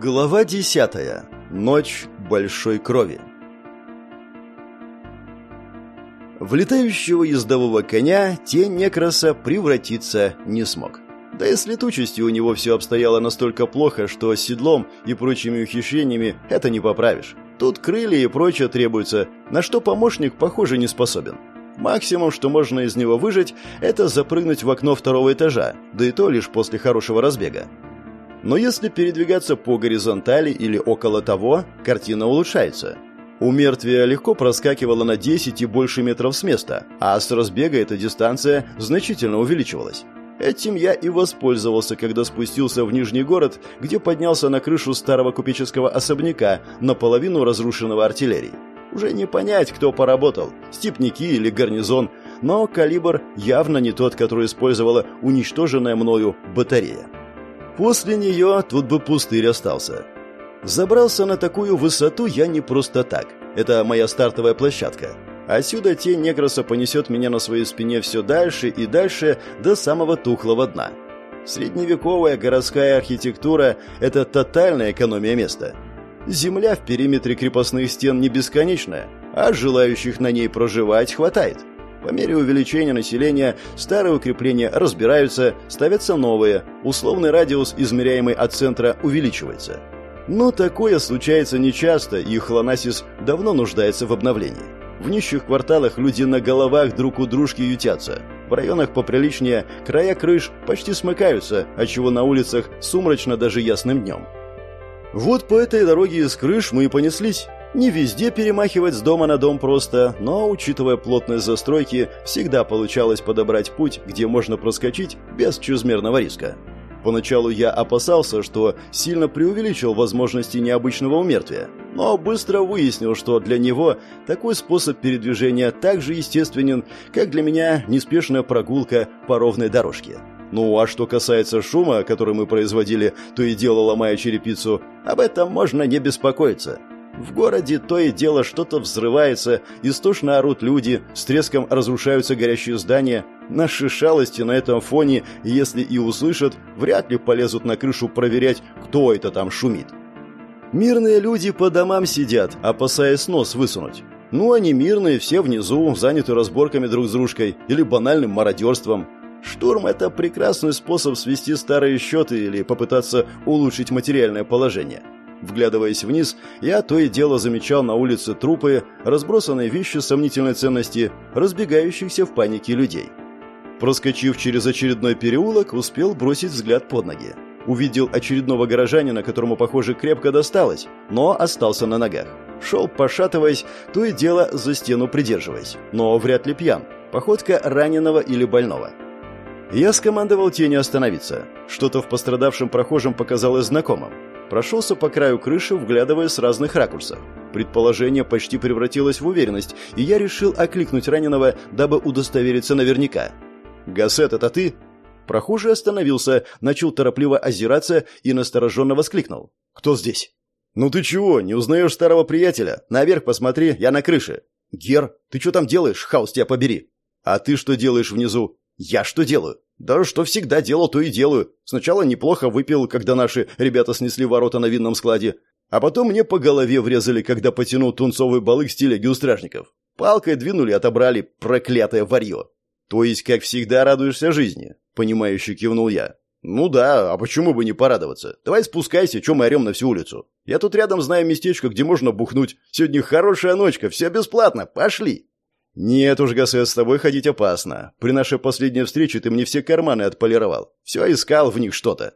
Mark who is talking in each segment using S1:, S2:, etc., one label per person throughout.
S1: Глава десятая. Ночь большой крови. В летающего ездового коня тень некраса превратиться не смог. Да и с летучестью у него все обстояло настолько плохо, что с седлом и прочими ухищрениями это не поправишь. Тут крылья и прочее требуется, на что помощник, похоже, не способен. Максимум, что можно из него выжить, это запрыгнуть в окно второго этажа, да и то лишь после хорошего разбега. Но если передвигаться по горизонтали или около того, картина улучшается. У мертвия легко проскакивало на 10 и больше метров с места, а с разбега эта дистанция значительно увеличивалась. Этим я и воспользовался, когда спустился в Нижний город, где поднялся на крышу старого купеческого особняка, наполовину разрушенного артиллерией. Уже не понять, кто поработал, степники или гарнизон, но калибр явно не тот, который использовала уничтоженная мною батарея. После нее тут бы пустырь остался. Забрался на такую высоту я не просто так. Это моя стартовая площадка. Отсюда тень Негроса понесет меня на своей спине все дальше и дальше до самого тухлого дна. Средневековая городская архитектура – это тотальная экономия места. Земля в периметре крепостных стен не бесконечная, а желающих на ней проживать хватает – по мере увеличения населения старые укрепления разбираются, ставятся новые, условный радиус, измеряемый от центра, увеличивается. Но такое случается нечасто, и Хлонасис давно нуждается в обновлении. В нищих кварталах люди на головах друг у дружки ютятся. В районах поприличнее края крыш почти смыкаются, отчего на улицах сумрачно даже ясным днем. Вот по этой дороге из крыш мы и понеслись. Не везде перемахивать с дома на дом просто, но, учитывая плотность застройки, всегда получалось подобрать путь, где можно проскочить без чрезмерного риска. Поначалу я опасался, что сильно преувеличил возможности необычного умертвия, но быстро выяснил, что для него такой способ передвижения так же естественен, как для меня неспешная прогулка по ровной дорожке. Ну а что касается шума, который мы производили, то и дело ломая черепицу, об этом можно не беспокоиться. В городе то и дело что-то взрывается, истошно орут люди, с треском разрушаются горящие здания. Наши шалости на этом фоне, если и услышат, вряд ли полезут на крышу проверять, кто это там шумит. Мирные люди по домам сидят, опасаясь нос высунуть. Ну, они мирные, все внизу, заняты разборками друг с дружкой или банальным мародерством. Штурм – это прекрасный способ свести старые счеты или попытаться улучшить материальное положение. Вглядываясь вниз, я то и дело замечал на улице трупы, разбросанные вещи сомнительной ценности, разбегающихся в панике людей. Проскочив через очередной переулок, успел бросить взгляд под ноги. Увидел очередного горожанина, которому, похоже, крепко досталось, но остался на ногах. Шел, пошатываясь, то и дело за стену придерживаясь, но вряд ли пьян. Походка раненого или больного. Я скомандовал тени остановиться. Что-то в пострадавшем прохожем показалось знакомым. Прошелся по краю крыши, вглядывая с разных ракурсов. Предположение почти превратилось в уверенность, и я решил окликнуть раненого, дабы удостовериться наверняка. «Гассет, это ты?» Прохожий остановился, начал торопливо озираться и настороженно воскликнул. «Кто здесь?» «Ну ты чего, не узнаешь старого приятеля? Наверх посмотри, я на крыше». «Гер, ты что там делаешь, хаос тебя побери?» «А ты что делаешь внизу?» «Я что делаю?» Да что всегда делал, то и делаю. Сначала неплохо выпил, когда наши ребята снесли ворота на винном складе, а потом мне по голове врезали, когда потянул тунцовый балык с телеги. Палкой двинули, отобрали, проклятое варье. То есть, как всегда, радуешься жизни, понимающе кивнул я. Ну да, а почему бы не порадоваться? Давай спускайся, чем мы орем на всю улицу. Я тут рядом знаю местечко, где можно бухнуть. Сегодня хорошая ночка, все бесплатно, пошли. «Нет уж, Гассет, с тобой ходить опасно. При нашей последней встрече ты мне все карманы отполировал. Все искал в них что-то».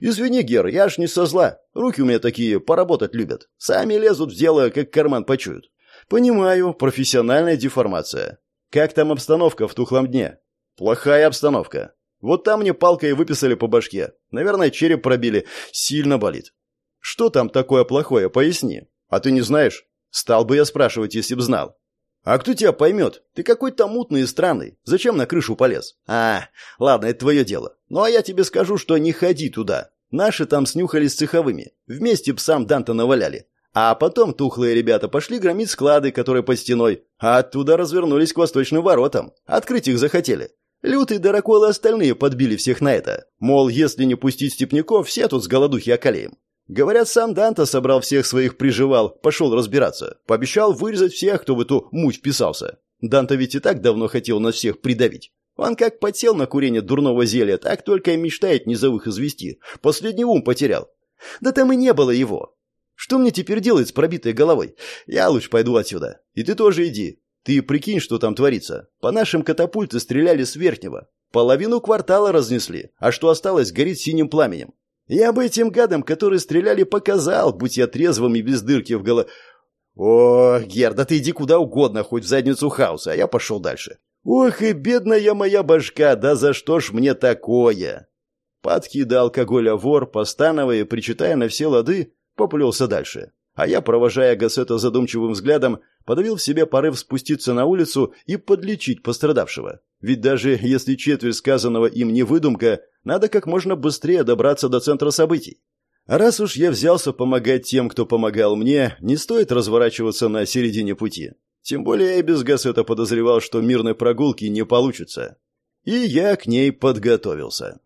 S1: «Извини, Гер, я ж не со зла. Руки у меня такие, поработать любят. Сами лезут в дело, как карман почуют». «Понимаю, профессиональная деформация. Как там обстановка в тухлом дне?» «Плохая обстановка. Вот там мне палкой выписали по башке. Наверное, череп пробили. Сильно болит». «Что там такое плохое, поясни. А ты не знаешь?» «Стал бы я спрашивать, если б знал». «А кто тебя поймет? Ты какой-то мутный и странный. Зачем на крышу полез?» «А, ладно, это твое дело. Ну а я тебе скажу, что не ходи туда. Наши там снюхались с цеховыми. Вместе псам Данта наваляли. А потом тухлые ребята пошли громить склады, которые под стеной, а оттуда развернулись к восточным воротам. Открыть их захотели. Лютый Даракол и остальные подбили всех на это. Мол, если не пустить степняков, все тут с голодухи околеем. Говорят, сам Данта собрал всех своих приживал, пошел разбираться. Пообещал вырезать всех, кто в эту муть вписался. Данта ведь и так давно хотел нас всех придавить. Он как подсел на курение дурного зелья, так только и мечтает низовых извести. Последний ум потерял. Да там и не было его. Что мне теперь делать с пробитой головой? Я лучше пойду отсюда. И ты тоже иди. Ты прикинь, что там творится. По нашим катапульты стреляли с верхнего. Половину квартала разнесли, а что осталось, горит синим пламенем. Я бы этим гадам, которые стреляли, показал, будь я трезвым и без дырки в голове. О, Герда, ты иди куда угодно, хоть в задницу хаоса, а я пошел дальше. Ох и бедная моя башка, да за что ж мне такое? Падкий до алкоголя вор, постановая причитая на все лады, поплелся дальше. А я, провожая Гассета задумчивым взглядом, подавил в себе порыв спуститься на улицу и подлечить пострадавшего. Ведь даже если четверть сказанного им не выдумка, надо как можно быстрее добраться до центра событий. А раз уж я взялся помогать тем, кто помогал мне, не стоит разворачиваться на середине пути. Тем более я без Гассета подозревал, что мирной прогулки не получится. И я к ней подготовился.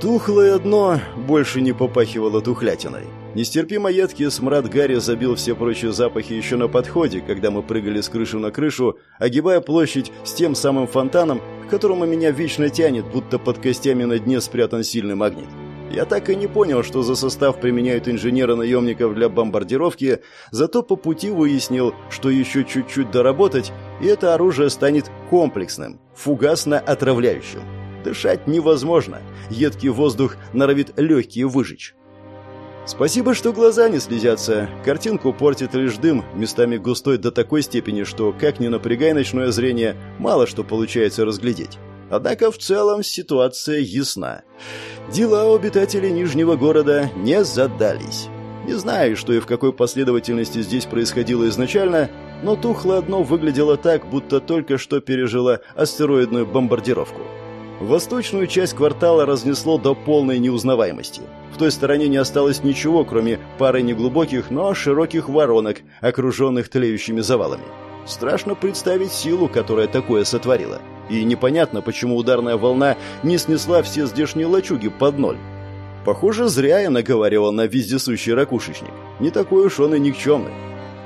S1: Тухлое дно больше не попахивало тухлятиной. Нестерпимо едкий смрад Гарри забил все прочие запахи еще на подходе, когда мы прыгали с крыши на крышу, огибая площадь с тем самым фонтаном, к которому меня вечно тянет, будто под костями на дне спрятан сильный магнит. Я так и не понял, что за состав применяют инженеры-наемников для бомбардировки, зато по пути выяснил, что еще чуть-чуть доработать, и это оружие станет комплексным, фугасно-отравляющим. Дышать невозможно. Едкий воздух норовит легкие выжечь. Спасибо, что глаза не слезятся. Картинку портит лишь дым, местами густой до такой степени, что, как ни напрягай ночное зрение, мало что получается разглядеть. Однако в целом ситуация ясна. Дела у обитателей Нижнего города не задались. Не знаю, что и в какой последовательности здесь происходило изначально, но тухлое дно выглядело так, будто только что пережила астероидную бомбардировку. Восточную часть квартала разнесло до полной неузнаваемости. В той стороне не осталось ничего, кроме пары неглубоких, но широких воронок, окруженных тлеющими завалами. Страшно представить силу, которая такое сотворила. И непонятно, почему ударная волна не снесла все здешние лачуги под ноль. Похоже, зря я наговаривал на вездесущий ракушечник. Не такой уж он и никчемный.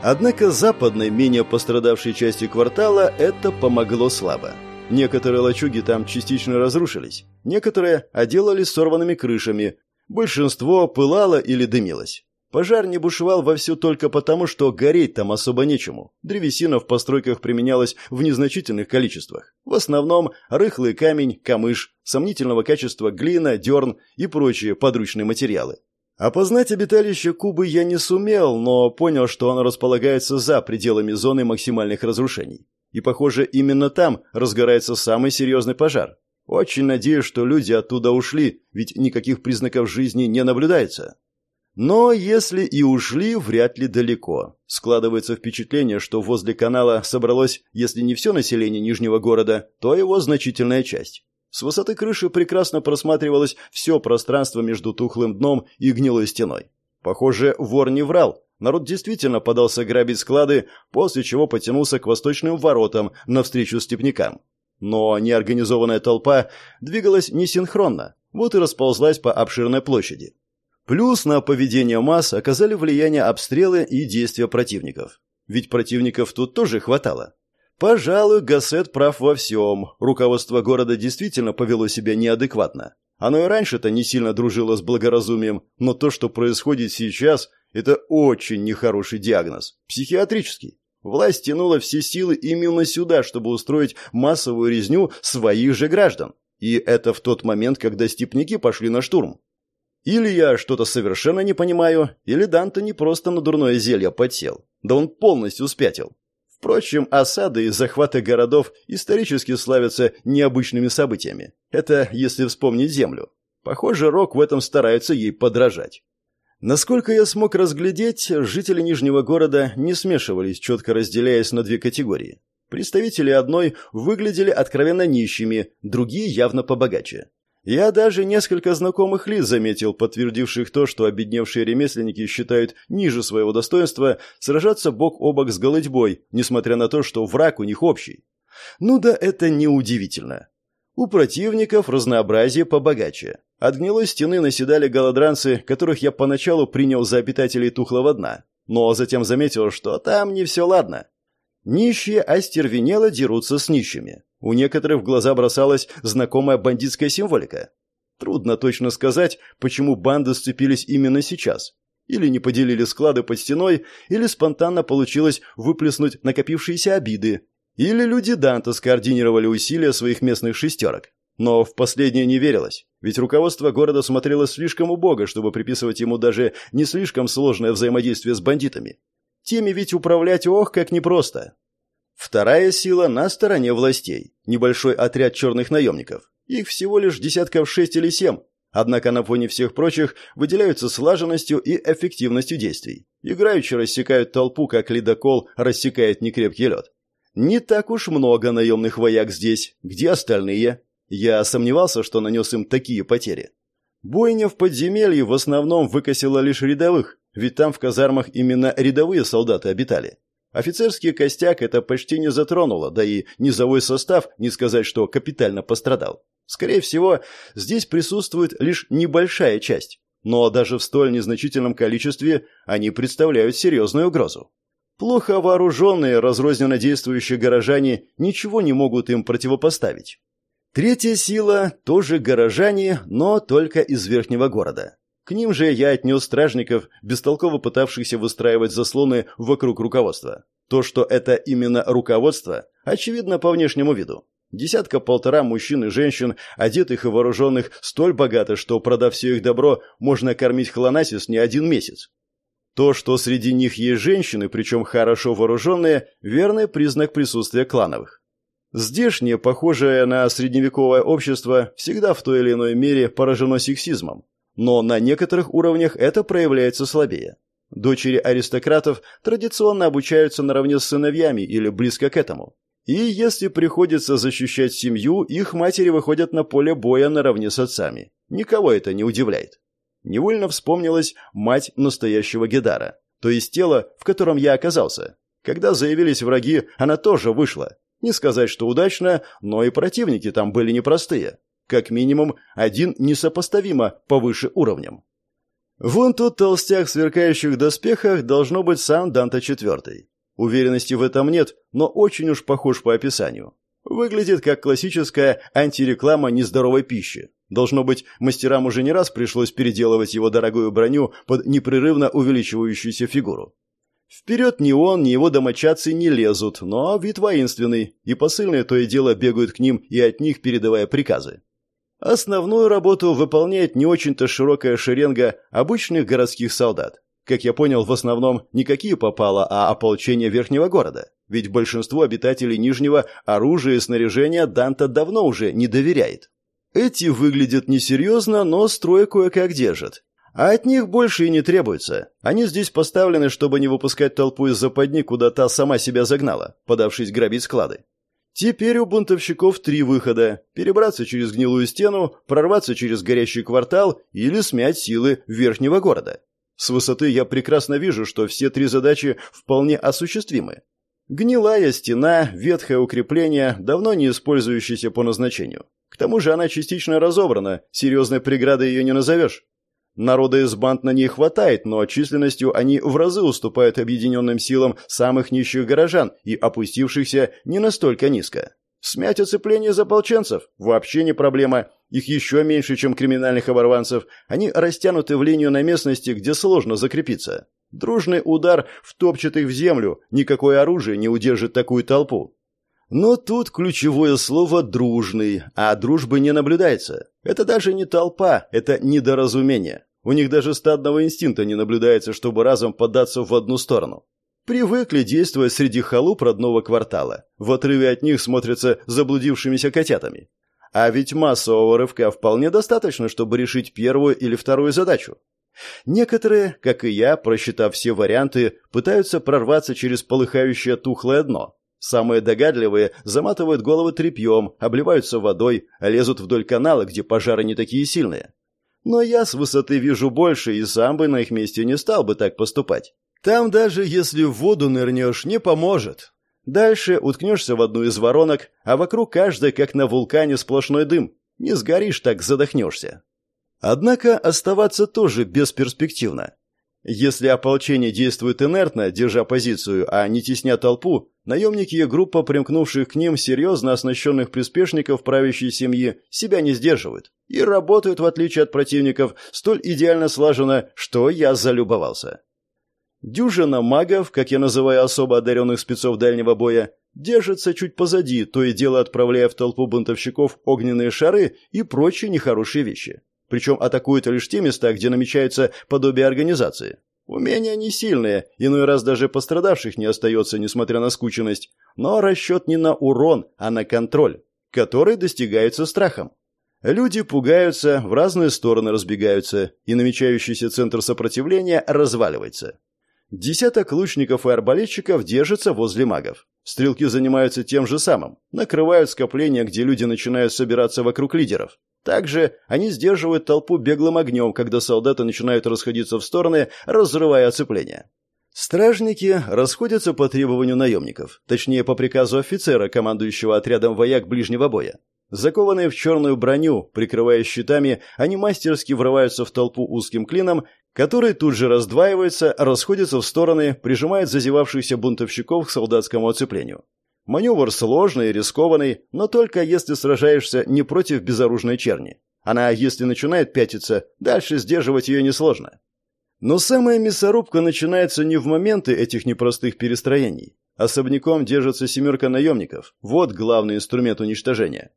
S1: Однако западной, менее пострадавшей части квартала это помогло слабо. Некоторые лачуги там частично разрушились, некоторые отделались сорванными крышами, большинство пылало или дымилось. Пожар не бушевал вовсю только потому, что гореть там особо нечему. Древесина в постройках применялась в незначительных количествах. В основном рыхлый камень, камыш, сомнительного качества глина, дерн и прочие подручные материалы. Опознать обиталище Кубы я не сумел, но понял, что оно располагается за пределами зоны максимальных разрушений. И, похоже, именно там разгорается самый серьезный пожар. Очень надеюсь, что люди оттуда ушли, ведь никаких признаков жизни не наблюдается. Но если и ушли, вряд ли далеко. Складывается впечатление, что возле канала собралось, если не все население Нижнего города, то его значительная часть. С высоты крыши прекрасно просматривалось все пространство между тухлым дном и гнилой стеной. Похоже, вор не врал, Народ действительно подался грабить склады, после чего потянулся к восточным воротам навстречу степнякам. Но неорганизованная толпа двигалась несинхронно, вот и расползлась по обширной площади. Плюс на поведение масс оказали влияние обстрелы и действия противников. Ведь противников тут тоже хватало. Пожалуй, Гассет прав во всем. Руководство города действительно повело себя неадекватно. Оно и раньше-то не сильно дружило с благоразумием, но то, что происходит сейчас – это очень нехороший диагноз. Психиатрический. Власть тянула все силы именно сюда, чтобы устроить массовую резню своих же граждан. И это в тот момент, когда степняки пошли на штурм. Или я что-то совершенно не понимаю, или Данте не просто на дурное зелье подсел. Да он полностью спятил. Впрочем, осады и захваты городов исторически славятся необычными событиями. Это если вспомнить Землю. Похоже, Рок в этом старается ей подражать. Насколько я смог разглядеть, жители Нижнего города не смешивались, четко разделяясь на две категории. Представители одной выглядели откровенно нищими, другие явно побогаче. Я даже несколько знакомых лиц заметил, подтвердивших то, что обедневшие ремесленники считают ниже своего достоинства сражаться бок о бок с голодьбой, несмотря на то, что враг у них общий. Ну да это неудивительно. У противников разнообразие побогаче. От гнилой стены наседали голодранцы, которых я поначалу принял за обитателей тухлого дна, но затем заметил, что там не все ладно. Нищие остервенело дерутся с нищими. У некоторых в глаза бросалась знакомая бандитская символика. Трудно точно сказать, почему банды сцепились именно сейчас. Или не поделили склады под стеной, или спонтанно получилось выплеснуть накопившиеся обиды, или люди Данта скоординировали усилия своих местных шестерок. Но в последнее не верилось, ведь руководство города смотрело слишком убого, чтобы приписывать ему даже не слишком сложное взаимодействие с бандитами. Теми ведь управлять ох, как непросто. Вторая сила на стороне властей. Небольшой отряд черных наемников. Их всего лишь десятков шесть или семь. Однако на фоне всех прочих выделяются слаженностью и эффективностью действий. Играючи рассекают толпу, как ледокол рассекает некрепкий лед. Не так уж много наемных вояк здесь. Где остальные? Я сомневался, что нанес им такие потери. Бойня в подземелье в основном выкосила лишь рядовых, ведь там в казармах именно рядовые солдаты обитали. Офицерский костяк это почти не затронуло, да и низовой состав, не сказать, что капитально пострадал. Скорее всего, здесь присутствует лишь небольшая часть, но даже в столь незначительном количестве они представляют серьезную угрозу. Плохо вооруженные, разрозненно действующие горожане ничего не могут им противопоставить. Третья сила – тоже горожане, но только из верхнего города. К ним же я отнес стражников, бестолково пытавшихся выстраивать заслоны вокруг руководства. То, что это именно руководство, очевидно по внешнему виду. Десятка-полтора мужчин и женщин, одетых и вооруженных, столь богато, что, продав все их добро, можно кормить Хлонасис не один месяц. То, что среди них есть женщины, причем хорошо вооруженные, верный признак присутствия клановых. Здешнее, похожее на средневековое общество, всегда в той или иной мере поражено сексизмом. Но на некоторых уровнях это проявляется слабее. Дочери аристократов традиционно обучаются наравне с сыновьями или близко к этому. И если приходится защищать семью, их матери выходят на поле боя наравне с отцами. Никого это не удивляет. Невольно вспомнилась мать настоящего Гедара, то есть тело, в котором я оказался. Когда заявились враги, она тоже вышла. Не сказать, что удачно, но и противники там были непростые. Как минимум, один несопоставимо повыше уровнем. Вон тот толстяк в сверкающих доспехах должно быть сам Данта Четвертый. Уверенности в этом нет, но очень уж похож по описанию. Выглядит как классическая антиреклама нездоровой пищи. Должно быть, мастерам уже не раз пришлось переделывать его дорогую броню под непрерывно увеличивающуюся фигуру. Вперед ни он, ни его домочадцы не лезут, но вид воинственный, и посыльные то и дело бегают к ним и от них передавая приказы. Основную работу выполняет не очень-то широкая шеренга обычных городских солдат. Как я понял, в основном никакие попало, а ополчение верхнего города. Ведь большинству обитателей Нижнего оружие и снаряжение Данта давно уже не доверяет. Эти выглядят несерьезно, но строй кое-как держат. А от них больше и не требуется. Они здесь поставлены, чтобы не выпускать толпу из западни, куда та сама себя загнала, подавшись грабить склады. Теперь у бунтовщиков три выхода – перебраться через гнилую стену, прорваться через горящий квартал или смять силы верхнего города. С высоты я прекрасно вижу, что все три задачи вполне осуществимы. Гнилая стена, ветхое укрепление, давно не использующееся по назначению. К тому же она частично разобрана, серьезной преградой ее не назовешь. Народа из банд на ней хватает, но численностью они в разы уступают объединенным силам самых нищих горожан и опустившихся не настолько низко. Смять оцепление заполченцев – вообще не проблема. Их еще меньше, чем криминальных оборванцев. Они растянуты в линию на местности, где сложно закрепиться. Дружный удар втопчет их в землю, никакое оружие не удержит такую толпу. Но тут ключевое слово «дружный», а дружбы не наблюдается. Это даже не толпа, это недоразумение. У них даже стадного инстинкта не наблюдается, чтобы разом податься в одну сторону. Привыкли действовать среди халуп родного квартала. В отрыве от них смотрятся заблудившимися котятами. А ведь массового рывка вполне достаточно, чтобы решить первую или вторую задачу. Некоторые, как и я, просчитав все варианты, пытаются прорваться через полыхающее тухлое дно. Самые догадливые заматывают головы тряпьем, обливаются водой, лезут вдоль канала, где пожары не такие сильные. Но я с высоты вижу больше, и сам бы на их месте не стал бы так поступать. Там даже если в воду нырнешь, не поможет. Дальше уткнешься в одну из воронок, а вокруг каждой, как на вулкане, сплошной дым. Не сгоришь, так задохнешься. Однако оставаться тоже бесперспективно. Если ополчение действует инертно, держа позицию, а не тесня толпу, наемники и группа примкнувших к ним серьезно оснащенных приспешников правящей семьи себя не сдерживают и работают, в отличие от противников, столь идеально слаженно, что я залюбовался. Дюжина магов, как я называю особо одаренных спецов дальнего боя, держится чуть позади, то и дело отправляя в толпу бунтовщиков огненные шары и прочие нехорошие вещи причем атакуют лишь те места, где намечается подобие организации. Умения не сильные, иной раз даже пострадавших не остается, несмотря на скученность, но расчет не на урон, а на контроль, который достигается страхом. Люди пугаются, в разные стороны разбегаются, и намечающийся центр сопротивления разваливается. Десяток лучников и арбалетчиков держатся возле магов. Стрелки занимаются тем же самым, накрывают скопления, где люди начинают собираться вокруг лидеров. Также они сдерживают толпу беглым огнем, когда солдаты начинают расходиться в стороны, разрывая оцепление. Стражники расходятся по требованию наемников, точнее по приказу офицера, командующего отрядом вояк ближнего боя. Закованные в черную броню, прикрывая щитами, они мастерски врываются в толпу узким клином, который тут же раздваивается, расходится в стороны, прижимает зазевавшихся бунтовщиков к солдатскому оцеплению. Маневр сложный и рискованный, но только если сражаешься не против безоружной черни. Она, если начинает пятиться, дальше сдерживать ее несложно. Но самая мясорубка начинается не в моменты этих непростых перестроений. Особняком держится семерка наемников. Вот главный инструмент уничтожения.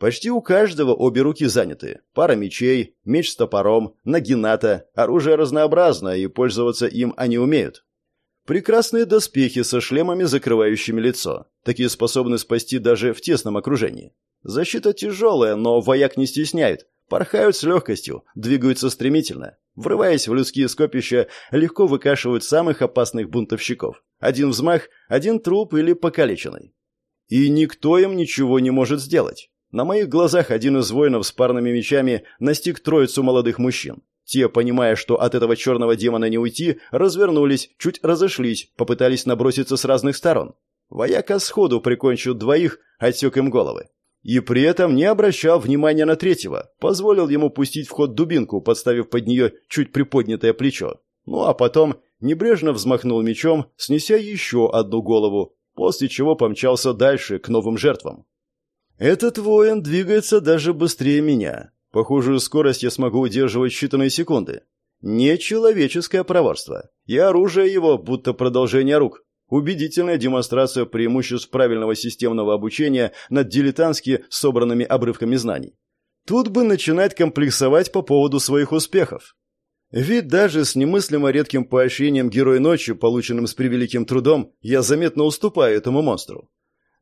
S1: Почти у каждого обе руки заняты. Пара мечей, меч с топором, нагината, оружие разнообразное, и пользоваться им они умеют. Прекрасные доспехи со шлемами, закрывающими лицо. Такие способны спасти даже в тесном окружении. Защита тяжелая, но вояк не стесняет. Порхают с легкостью, двигаются стремительно. Врываясь в людские скопища, легко выкашивают самых опасных бунтовщиков. Один взмах, один труп или покалеченный. И никто им ничего не может сделать. На моих глазах один из воинов с парными мечами настиг троицу молодых мужчин. Те, понимая, что от этого черного демона не уйти, развернулись, чуть разошлись, попытались наброситься с разных сторон. Вояка сходу прикончил двоих, отсек им головы. И при этом не обращал внимания на третьего, позволил ему пустить в ход дубинку, подставив под нее чуть приподнятое плечо. Ну а потом небрежно взмахнул мечом, снеся еще одну голову, после чего помчался дальше, к новым жертвам. Этот воин двигается даже быстрее меня. Похожую скорость я смогу удерживать считанные секунды. Нечеловеческое проворство. И оружие его, будто продолжение рук. Убедительная демонстрация преимуществ правильного системного обучения над дилетантски собранными обрывками знаний. Тут бы начинать комплексовать по поводу своих успехов. Ведь даже с немыслимо редким поощрением Герой Ночи, полученным с превеликим трудом, я заметно уступаю этому монстру.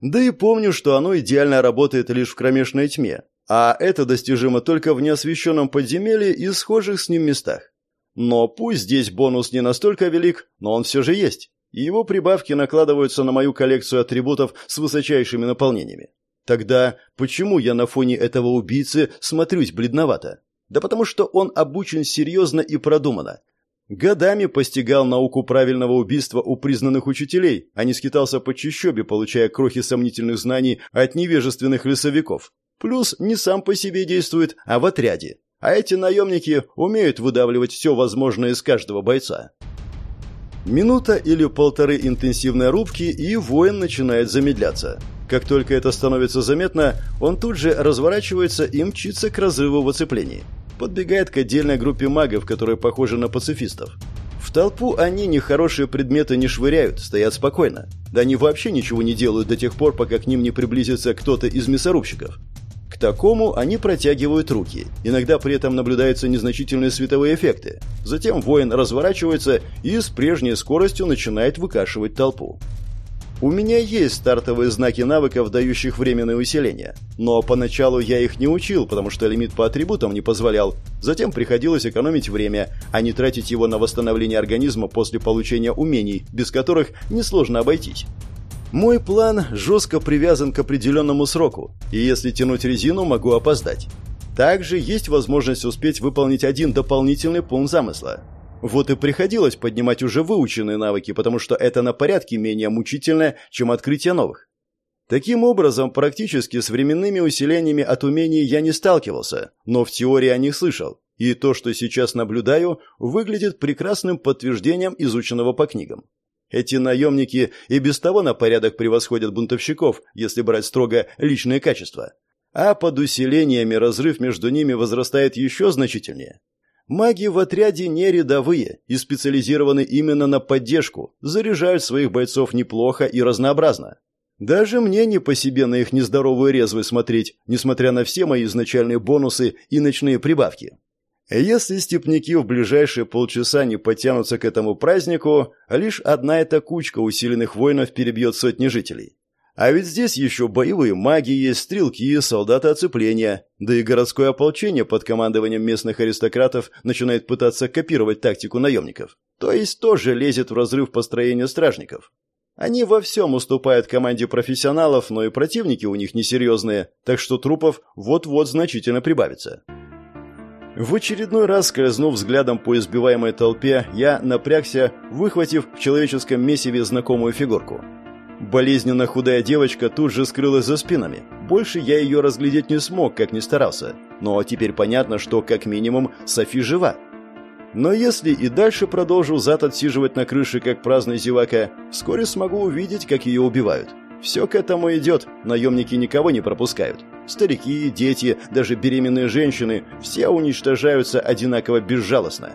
S1: Да и помню, что оно идеально работает лишь в кромешной тьме, а это достижимо только в неосвещенном подземелье и схожих с ним местах. Но пусть здесь бонус не настолько велик, но он все же есть. И его прибавки накладываются на мою коллекцию атрибутов с высочайшими наполнениями. Тогда почему я на фоне этого убийцы смотрюсь бледновато? Да потому что он обучен серьезно и продуманно. Годами постигал науку правильного убийства у признанных учителей, а не скитался по чащобе, получая крохи сомнительных знаний от невежественных лесовиков. Плюс не сам по себе действует, а в отряде. А эти наемники умеют выдавливать все возможное из каждого бойца. Минута или полторы интенсивной рубки, и воин начинает замедляться. Как только это становится заметно, он тут же разворачивается и мчится к разрыву в оцеплении. Подбегает к отдельной группе магов, которые похожи на пацифистов. В толпу они нехорошие предметы не швыряют, стоят спокойно. Да они вообще ничего не делают до тех пор, пока к ним не приблизится кто-то из мясорубщиков. Такому они протягивают руки. Иногда при этом наблюдаются незначительные световые эффекты. Затем воин разворачивается и с прежней скоростью начинает выкашивать толпу. У меня есть стартовые знаки навыков, дающих временное усиление. Но поначалу я их не учил, потому что лимит по атрибутам не позволял. Затем приходилось экономить время, а не тратить его на восстановление организма после получения умений, без которых несложно обойтись. Мой план жестко привязан к определенному сроку, и если тянуть резину, могу опоздать. Также есть возможность успеть выполнить один дополнительный пункт замысла. Вот и приходилось поднимать уже выученные навыки, потому что это на порядке менее мучительно, чем открытие новых. Таким образом, практически с временными усилениями от умений я не сталкивался, но в теории о них слышал. И то, что сейчас наблюдаю, выглядит прекрасным подтверждением изученного по книгам. Эти наемники и без того на порядок превосходят бунтовщиков, если брать строго личные качества. А под усилениями разрыв между ними возрастает еще значительнее. Маги в отряде не рядовые и специализированы именно на поддержку, заряжают своих бойцов неплохо и разнообразно. Даже мне не по себе на их нездоровую резвость смотреть, несмотря на все мои изначальные бонусы и ночные прибавки. Если степняки в ближайшие полчаса не потянутся к этому празднику, лишь одна эта кучка усиленных воинов перебьет сотни жителей. А ведь здесь еще боевые маги есть, стрелки, солдаты оцепления, да и городское ополчение под командованием местных аристократов начинает пытаться копировать тактику наемников. То есть тоже лезет в разрыв построения стражников. Они во всем уступают команде профессионалов, но и противники у них несерьезные, так что трупов вот-вот значительно прибавится. В очередной раз, скользнув взглядом по избиваемой толпе, я напрягся, выхватив в человеческом месиве знакомую фигурку. Болезненно худая девочка тут же скрылась за спинами. Больше я ее разглядеть не смог, как ни старался. Но теперь понятно, что, как минимум, Софи жива. Но если и дальше продолжу зад отсиживать на крыше, как праздный зевака, вскоре смогу увидеть, как ее убивают. Все к этому идет, наемники никого не пропускают. Старики, дети, даже беременные женщины – все уничтожаются одинаково безжалостно.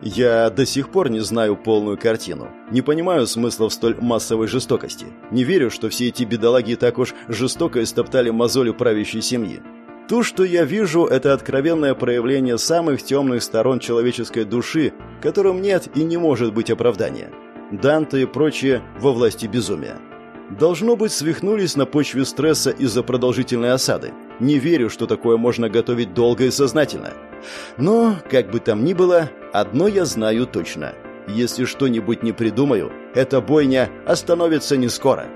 S1: Я до сих пор не знаю полную картину. Не понимаю смысла в столь массовой жестокости. Не верю, что все эти бедолаги так уж жестоко истоптали мозоли правящей семьи. То, что я вижу, это откровенное проявление самых темных сторон человеческой души, которым нет и не может быть оправдания. Данте и прочие во власти безумия. Должно быть, свихнулись на почве стресса из-за продолжительной осады. Не верю, что такое можно готовить долго и сознательно. Но, как бы там ни было, одно я знаю точно. Если что-нибудь не придумаю, эта бойня остановится не скоро.